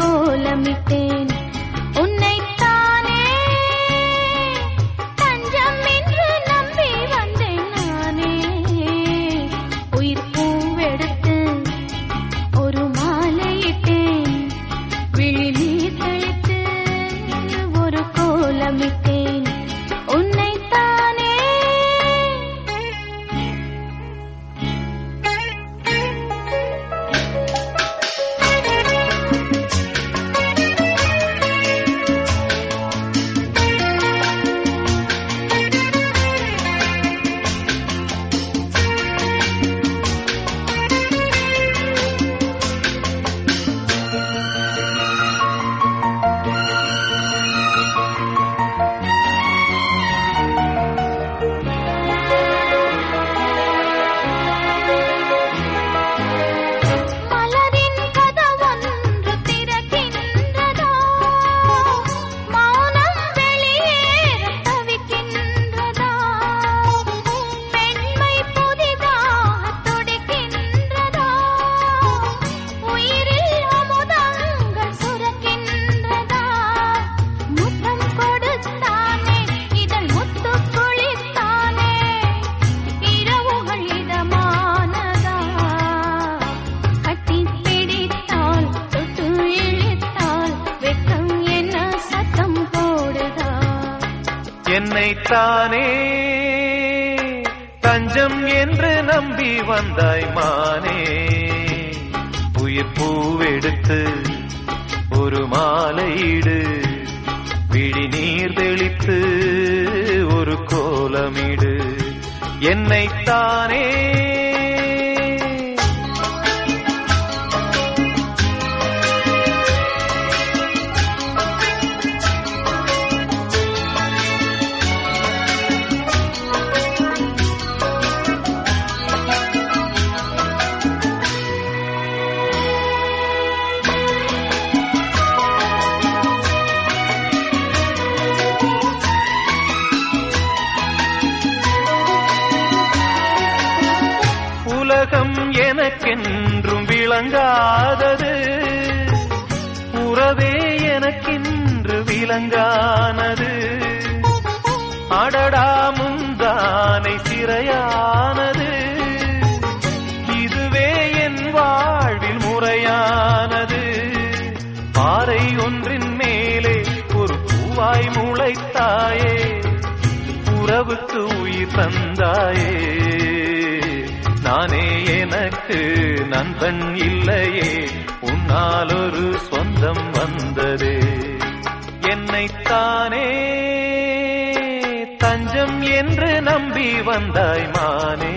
கோலமிட்டேன். உன்னைத்தானே தஞ்சம் என்று நம்பி வந்தேன் நானே. உயிர் பூவெடுத்து ஒரு மாலையிட்டேன். விழி என்னைத்தானே? தஞ்சம் என்று நம்பி வந்தாய் மானே. உயிர் பூவெடுத்து ஒரு மாலையீடு விழி நீர் தெளித்து ஒரு கோலமிடு. என்னைத்தானே எனக்கென்றும் விளங்காதது. உறவே எனக்கென்று விளங்கானது. அடடா முந்தானை சிறையானது. இதுவே என் வாழ்வில் முறையானது. பாறை ஒன்றின் மேலே ஒரு பூவாய் முளைத்தாயே. உறவுக்கு உயிர் தந்தாயே. நானே எனக்கு நண்பன் இல்லையே உன்னால் ஒரு சொந்தம் வந்ததே. என்னைத்தானே தஞ்சம் என்று நம்பி வந்தாய் மானே.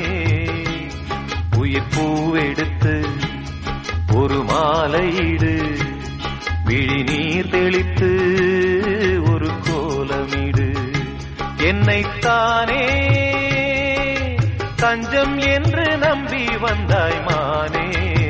உயிர் பூவெடுத்து ஒரு மாலையிடு விழி நீர் தெளித்து ஒரு கோலமிடு. என்னைத்தானே தஞ்சம் என்று நம்பி வந்தாய் மானே.